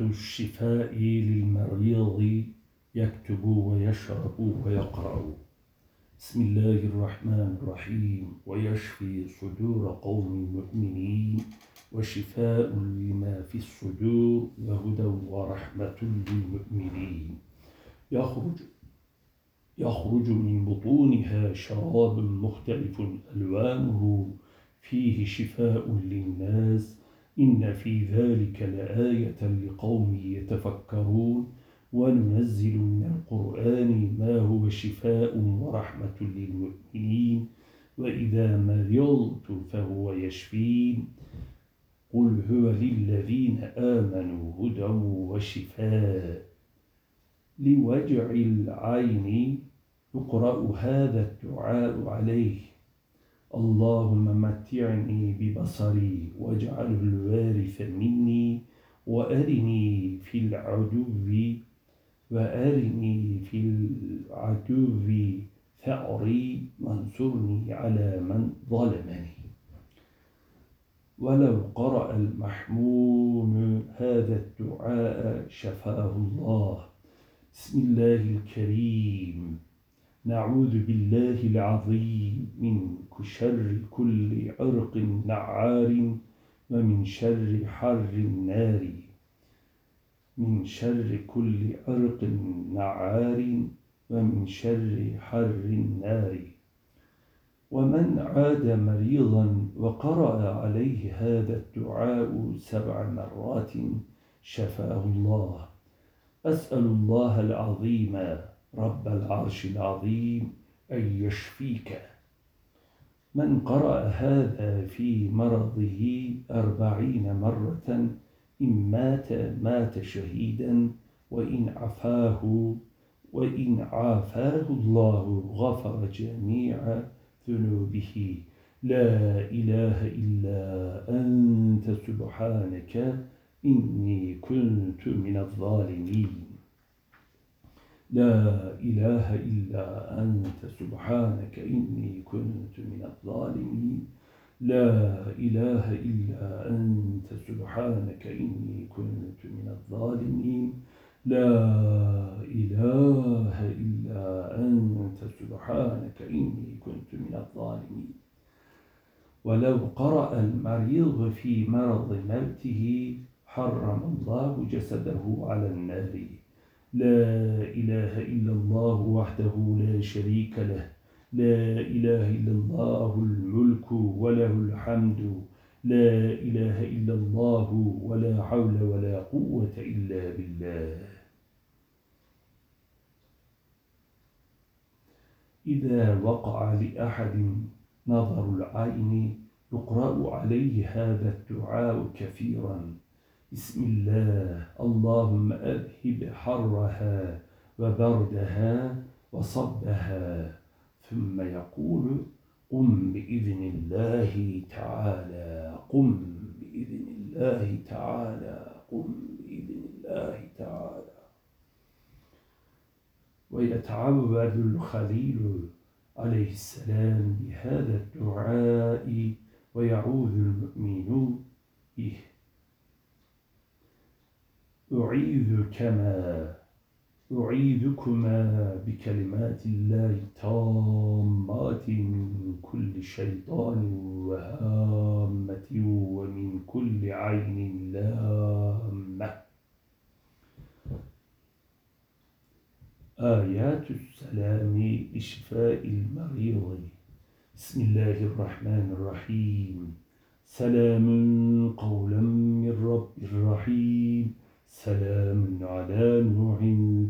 الشفاء للمريض يكتب ويشرب ويقرأ. بسم الله الرحمن الرحيم. ويشفي صدور قوم مؤمنين. وشفاء لما في الصدور وهدى ورحمة للمؤمنين. يخرج يخرج من بطونها شراب مختلف ألوانه. فيه شفاء للناس إن في ذلك لآية لقوم يتفكرون وننزل من القرآن ما هو شفاء ورحمة للمؤمنين وإذا مرضت فهو يشفين. قل هو للذين آمنوا هدى وشفاء. لوجع العين يقرأ هذا الدعاء عليه. اللهم متعني ببصري واجعله الوارث مني وأرني في العدو وأرني في العدو ثأري وانصرني على من ظلمني. ولو قرأ المحموم هذا الدعاء شفاه الله. بسم الله الكريم. نعوذ بالله العظيم من شر كل عرق نعار ومن شر حر النار. من شر كل عرق نعار ومن شر حر النار. ومن عاد مريضا وقرأ عليه هذا الدعاء سبع مرات شفاه الله. أسأل الله العظيم رب العرش العظيم أن يشفيك. من قرأ هذا في مرضه أربعين مرة إن مات مات شهيدا وإن عفاه وإن عافاه الله غفر جميع ذنوبه. لا إله إلا أنت سبحانك إني كنت من الظالمين. لا إله إلا أنت سبحانك إني كنت من الظالمين. لا إله إلا أنت سبحانك إني كنت من الظالمين. لا إله إلا أنت سبحانك إني كنت من الظالمين. ولو قرأ المريض في مرض موته حرم الله جسده على النار لا إله إلا الله وحده لا شريك له. لا إله إلا الله الملك وله الحمد. لا إله إلا الله ولا حول ولا قوة إلا بالله. إذا وقع لأحد نظر العين يقرأ عليه هذا الدعاء كثيراً. بسم الله. اللهم أذهب حرها وبردها وصبها. ثم يقول قم بإذن الله تعالى قم بإذن الله تعالى قم بإذن الله تعالى. ويتعوذ الخليل عليه السلام بهذا الدعاء ويعوذ المؤمنون به أعيذكما أعيذكما بكلمات الله التامات من كل شيطان وهامة ومن كل عين لامة. آيات السلام لشفاء المريض. بسم الله الرحمن الرحيم. سلام قولا من رب الرحيم سلام على نوح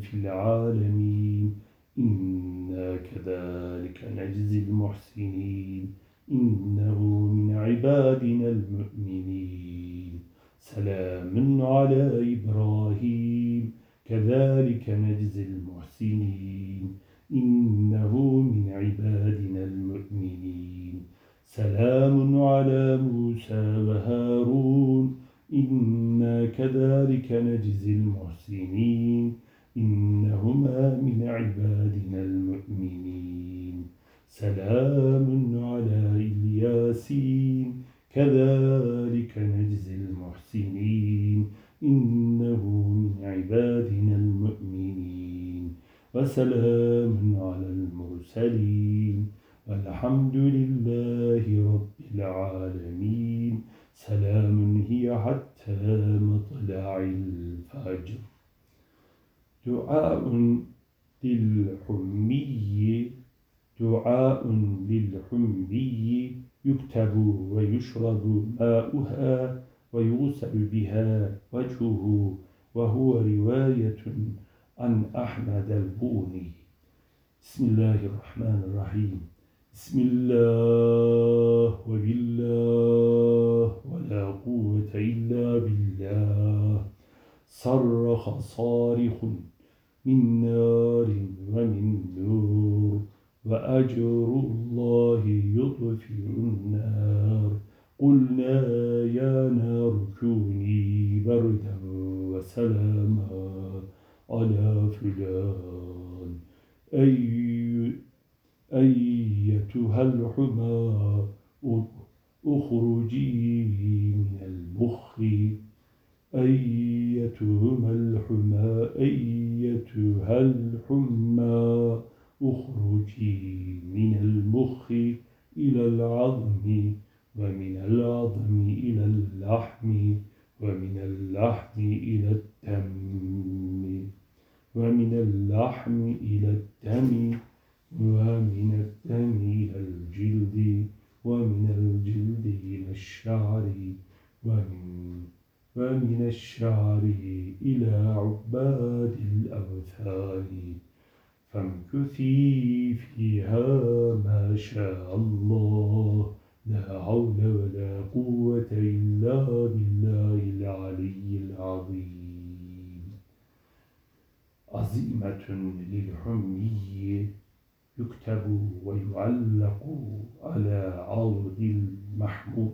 في العالمين. إنا كذلك نجزي المحسنين. إنه من عبادنا المؤمنين. سلام على إبراهيم. كذلك نجزي المحسنين. إنه من عبادنا المؤمنين. سلام على موسى وهارون. إنا كذلك نجزي المحسنين إنهما من عبادنا المؤمنين. سلام على الياسين كذلك نجزي المحسنين إنه من عبادنا المؤمنين. وسلام على المرسلين والحمد لله رب العالمين. سلام هي حتى مطلع الفجر. دعاء للحمي دعاء للحمي يكتب ويشرب ماؤها ويغسل بها وجهه وهو رواية عن أحمد البوني. بسم الله الرحمن الرحيم. بسم الله وبالله. ولا قوة إلا بالله. صرخ صارخ من نار ومن نور وأجر الله يطفئ النار. قلنا يا نار كوني بردا وسلاما على فلان. أي أيتها الحمى أخرجي من المخ. أيتهما الحمى أيتها الحمى أخرجي من المخ إلى العظم ومن العظم إلى اللحم ومن اللحم إلى الدم ومن اللحم إلى الدم ومن الدم إلى الجلد. ومن الجلد إلى الشعر ومن ومن الشعر إلى عباد الأوثان فامكثي فيها ما شاء الله لا حول ولا قوة إلا بالله العلي العظيم. عزيمة للحمي يكتب ويعلق على عرض المحمود.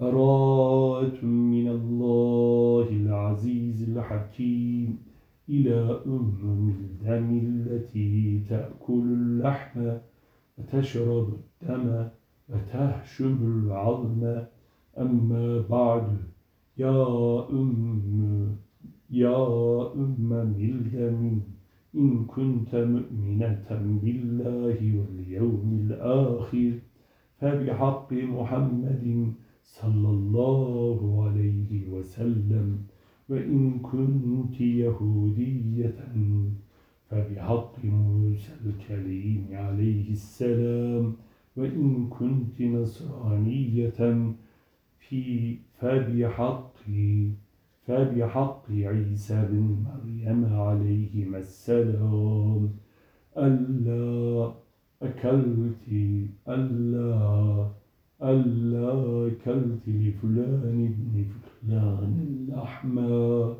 براءة من الله العزيز الحكيم إلى أم الدم التي تأكل اللحم وتشرب الدم وتهشم العظم. أما بعد يا أم يا أم ملدم. إن كنت مؤمنة بالله واليوم الآخر فبحق محمد صلى الله عليه وسلم. وإن كنت يهودية فبحق موسى الكريم عليه السلام. وإن كنت نصرانية في فبحق فبحق عيسى بن مريم عليهما السلام ألا أكلت ألا ألا أكلت لفلان بن فلان اللحما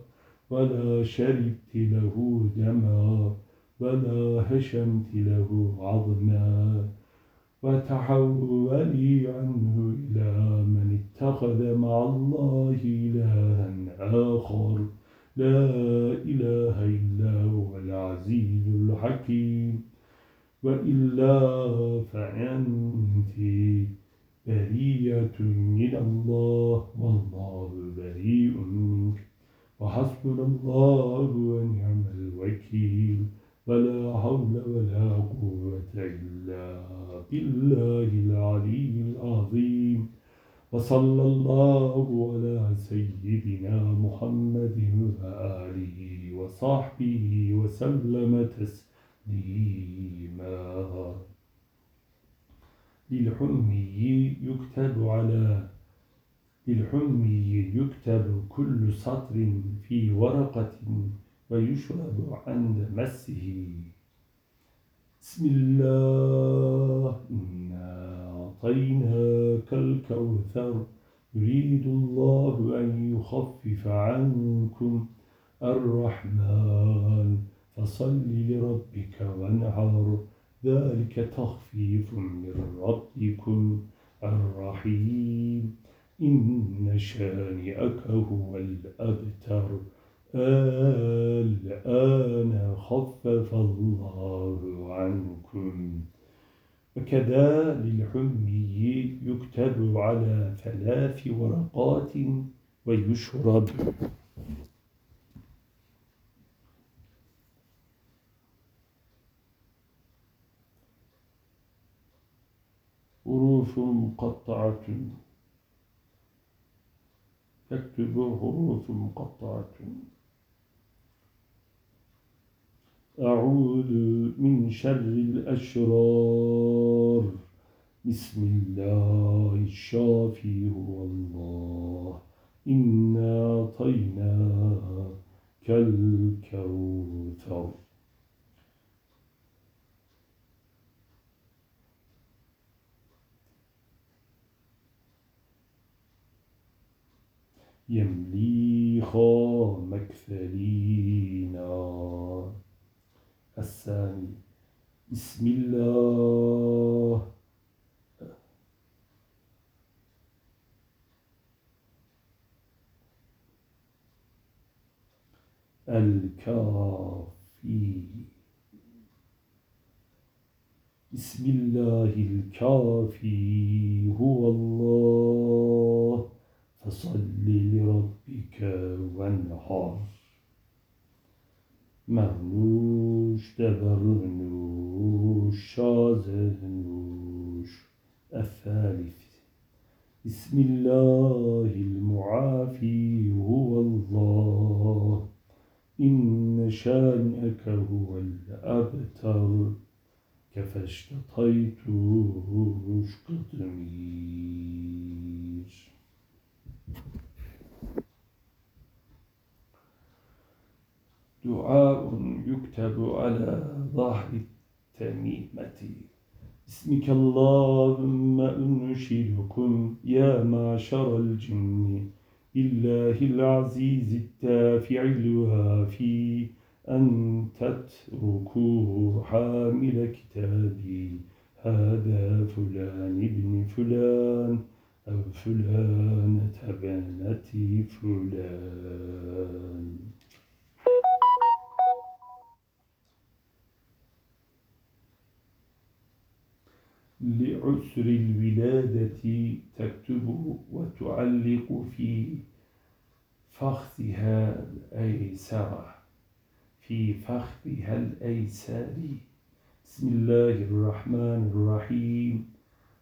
ولا شربت له دما ولا هشمت له عظما. وتحولي عنه إلى من اتخذ مع الله إلها آخر. لا إله إلا هو العزيز الحكيم. وإلا فأنت بريئة من الله والله بريء منك. وحسبنا الله ونعم الوكيل. ولا حول ولا قوة إلا بالله العلي العظيم. وصلى الله على سيدنا محمد وآله وصحبه وسلم تسليما. للحمي يكتب على للحمي يكتب كل سطر في ورقة ويشرب عند مسه بسم الله. إنا أعطيناك الكوثر. يريد الله أن يخفف عنكم الرحمن. فصل لربك وانحر. ذلك تخفيف من ربكم الرحيم. إن شانئك هو الأبتر. الآن خفف الله عنكم. وكذا للحمي يكتب على ثلاث ورقات ويشرب. حروف مقطعة. تكتب حروف مقطعة. أعوذ من شر الأشرار. بسم الله الشافي هو الله. إنا أعطيناك الكوثر. يملي خامك ثلينا الثاني بسم الله. الكافي بسم الله الكافي هو الله. فصل لربك وانحر. مرنوش دبرنوش شازنوش الثالث بسم الله المعافي هو الله. إن شانئك هو الأبتر. كفاشتطيت قطمير دعاء يكتب على ظهر التميمة. بسمك اللهم أنشدكم يا معشر الجن. بالله العزيز التافع الوافي أن تتركوا حامل كتابي. هذا فلان ابن فلان أو فلانة بنت فلان. لعسر الولادة تكتب وتعلق في فخذها الأيسر. في فخذها الأيسر. بسم الله الرحمن الرحيم.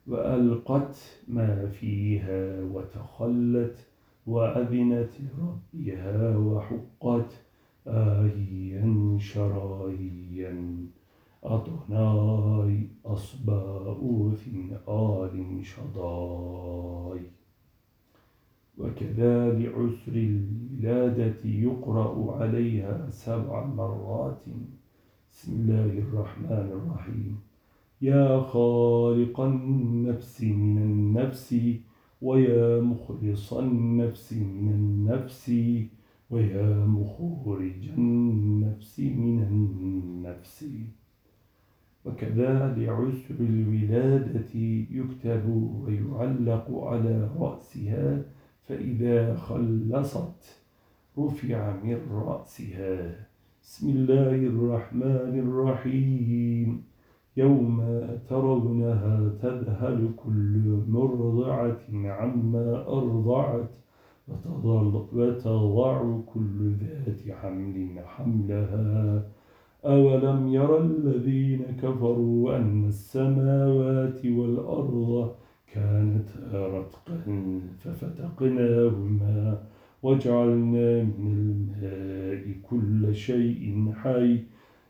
وألقت ما فيها وتخلت وأذنت ربها وحقت آهيا شرايا أطناي أصباؤوث آل شضاي. وكذا لعسر الولادة يقرأ عليها سبع مرات. بسم الله الرحمن الرحيم. يا خالق النفس من النفس ويا مخلص النفس من النفس ويا مخرج النفس من النفس. وكذا لعسر الولادة يكتب ويعلق على رأسها فإذا خلصت رفع من رأسها. بسم الله الرحمن الرحيم. يوم ترونها تذهل كل مرضعة عما أرضعت وتضع كل ذات حمل حملها. أولم ير الذين كفروا أن السماوات والأرض كانتا رتقا ففتقناهما وجعلنا من الماء كل شيء حي.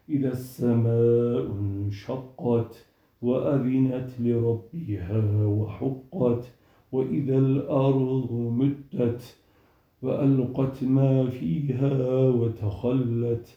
إذا السماء انشقت وأذنت لربها وحقت وإذا الأرض مدت وألقت ما فيها وتخلت